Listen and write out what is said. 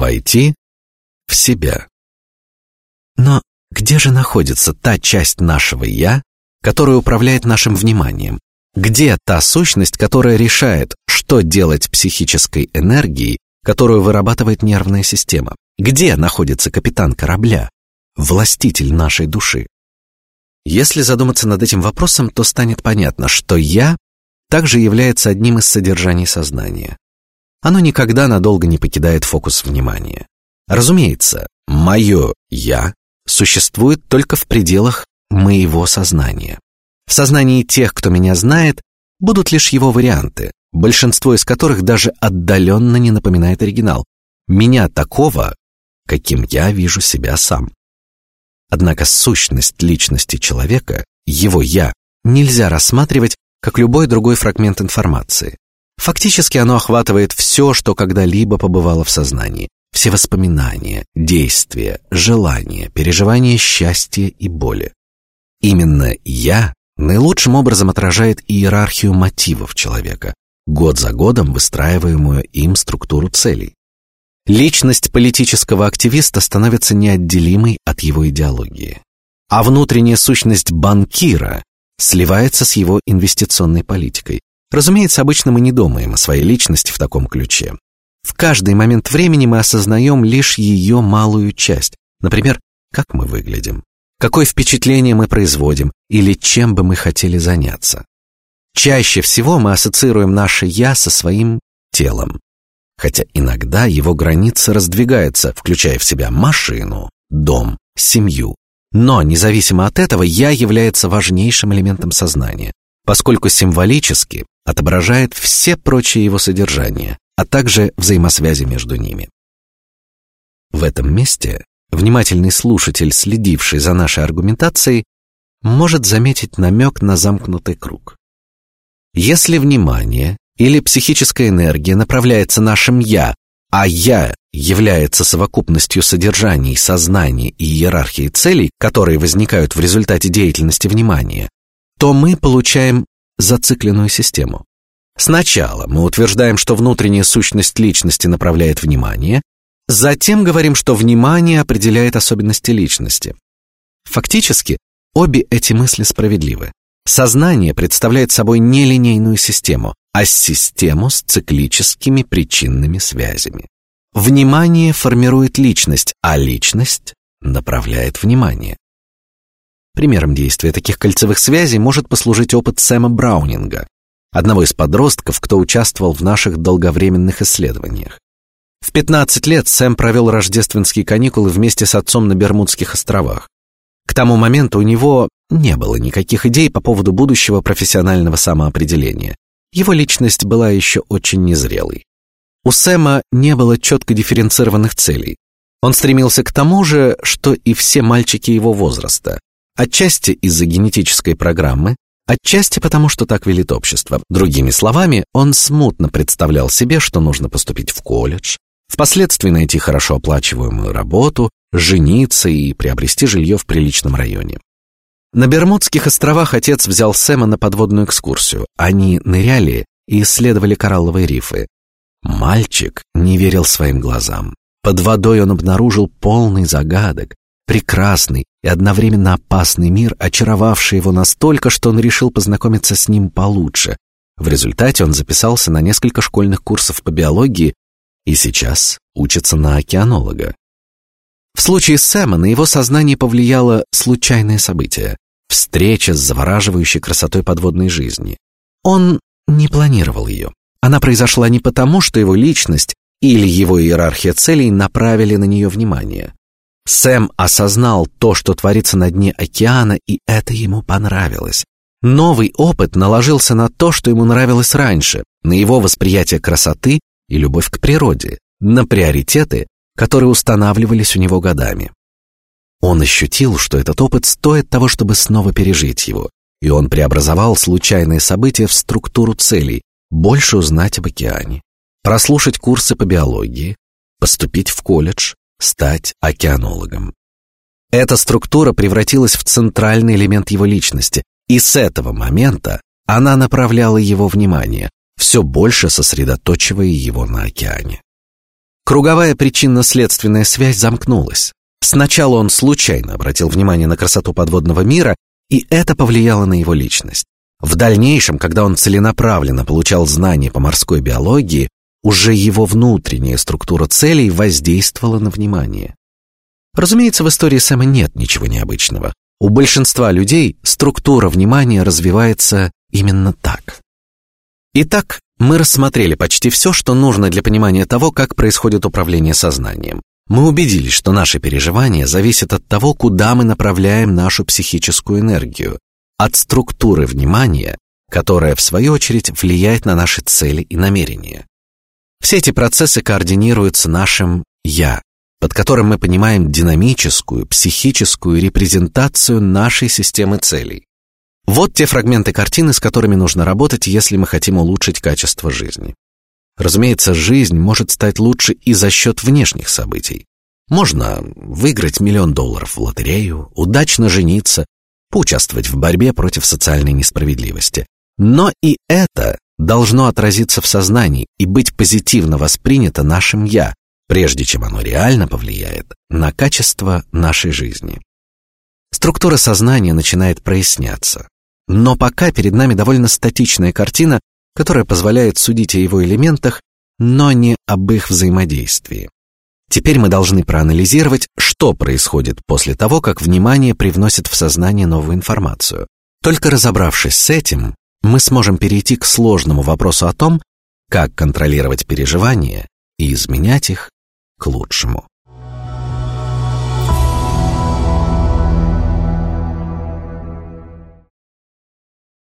войти в себя. Но где же находится та часть нашего «я», которая управляет нашим вниманием? Где та сущность, которая решает, что делать психической энергией, которую вырабатывает нервная система? Где находится капитан корабля, властитель нашей души? Если задуматься над этим вопросом, то станет понятно, что «я» также является одним из содержаний сознания. Оно никогда надолго не покидает фокус внимания. Разумеется, мое «я» существует только в пределах моего сознания. В сознании тех, кто меня знает, будут лишь его варианты, большинство из которых даже отдаленно не напоминает оригинал. Меня такого, каким я вижу себя сам. Однако сущность личности человека, его я, нельзя рассматривать как любой другой фрагмент информации. Фактически оно охватывает все, что когда-либо побывало в сознании, все воспоминания, действия, желания, переживания счастья и боли. Именно я наилучшим образом отражает иерархию мотивов человека, год за годом выстраиваемую им структуру целей. Личность политического активиста становится неотделимой от его идеологии, а внутренняя сущность банкира сливается с его инвестиционной политикой. Разумеется, обычно мы не думаем о своей личности в таком ключе. В каждый момент времени мы осознаем лишь ее малую часть. Например, как мы выглядим, какое впечатление мы производим или чем бы мы хотели заняться. Чаще всего мы ассоциируем наше я со своим телом, хотя иногда его границы раздвигаются, включая в себя машину, дом, семью. Но независимо от этого, я является важнейшим элементом сознания, поскольку символически отображает все прочие его содержания, а также взаимосвязи между ними. В этом месте внимательный слушатель, следивший за нашей аргументацией, может заметить намек на замкнутый круг. Если внимание или психическая энергия направляется нашим я, а я является совокупностью содержаний, сознания и иерархии целей, которые возникают в результате деятельности внимания, то мы получаем зацикленную систему. Сначала мы утверждаем, что внутренняя сущность личности направляет внимание, затем говорим, что внимание определяет особенности личности. Фактически, обе эти мысли справедливы. Сознание представляет собой нелинейную систему, а систему с циклическими причинными связями. Внимание формирует личность, а личность направляет внимание. Примером действия таких кольцевых связей может послужить опыт Сэма Браунинга, одного из подростков, кто участвовал в наших долговременных исследованиях. В 15 лет Сэм провел рождественские каникулы вместе с отцом на Бермудских островах. К тому моменту у него не было никаких идей по поводу будущего профессионального самоопределения. Его личность была еще очень незрелой. У Сэма не было четко дифференцированных целей. Он стремился к тому же, что и все мальчики его возраста, отчасти из-за генетической программы, Отчасти потому, что так велит общество. Другими словами, он смутно представлял себе, что нужно поступить в колледж, впоследствии найти хорошо оплачиваемую работу, жениться и приобрести жилье в приличном районе. На Бермудских островах отец взял Сэма на подводную экскурсию. Они ныряли и исследовали коралловые рифы. Мальчик не верил своим глазам. Под водой он обнаружил полный загадок, прекрасный и одновременно опасный мир, очаровавший его настолько, что он решил познакомиться с ним получше. В результате он записался на несколько школьных курсов по биологии и сейчас учится на океанолога. В случае Сэма на его сознание повлияло случайное событие — встреча с завораживающей красотой подводной жизни. Он не планировал ее. Она произошла не потому, что его личность или его иерархия целей направили на нее внимание. Сэм осознал то, что творится на дне океана, и это ему понравилось. Новый опыт наложился на то, что ему нравилось раньше, на его восприятие красоты и любовь к природе, на приоритеты, которые устанавливались у него годами. Он ощутил, что этот опыт стоит того, чтобы снова пережить его, и он преобразовал случайные события в структуру целей, больше узнать об океане, прослушать курсы по биологии, поступить в колледж, стать океанологом. Эта структура превратилась в центральный элемент его личности, и с этого момента она направляла его внимание, все больше сосредоточивая его на океане. Круговая причинно-следственная связь замкнулась. Сначала он случайно обратил внимание на красоту подводного мира, и это повлияло на его личность. В дальнейшем, когда он целенаправленно получал знания по морской биологии, уже его внутренняя структура целей воздействовала на внимание. Разумеется, в истории Сэма нет ничего необычного. У большинства людей структура внимания развивается именно так. Итак, мы рассмотрели почти все, что нужно для понимания того, как происходит управление сознанием. Мы убедились, что наши переживания зависят от того, куда мы направляем нашу психическую энергию, от структуры внимания, которая в свою очередь влияет на наши цели и намерения. Все эти процессы координируются нашим я, под которым мы понимаем динамическую психическую репрезентацию нашей системы целей. Вот те фрагменты картины, с которыми нужно работать, если мы хотим улучшить качество жизни. Разумеется, жизнь может стать лучше и за счет внешних событий. Можно выиграть миллион долларов в лотерею, удачно жениться, поучаствовать в борьбе против социальной несправедливости. Но и это должно отразиться в сознании и быть позитивно воспринято нашим я, прежде чем оно реально повлияет на качество нашей жизни. Структура сознания начинает проясняться, но пока перед нами довольно статичная картина, которая позволяет судить о его элементах, но не об их взаимодействии. Теперь мы должны проанализировать, что происходит после того, как внимание привносит в сознание новую информацию. Только разобравшись с этим, мы сможем перейти к сложному вопросу о том, как контролировать переживания и изменять их к лучшему.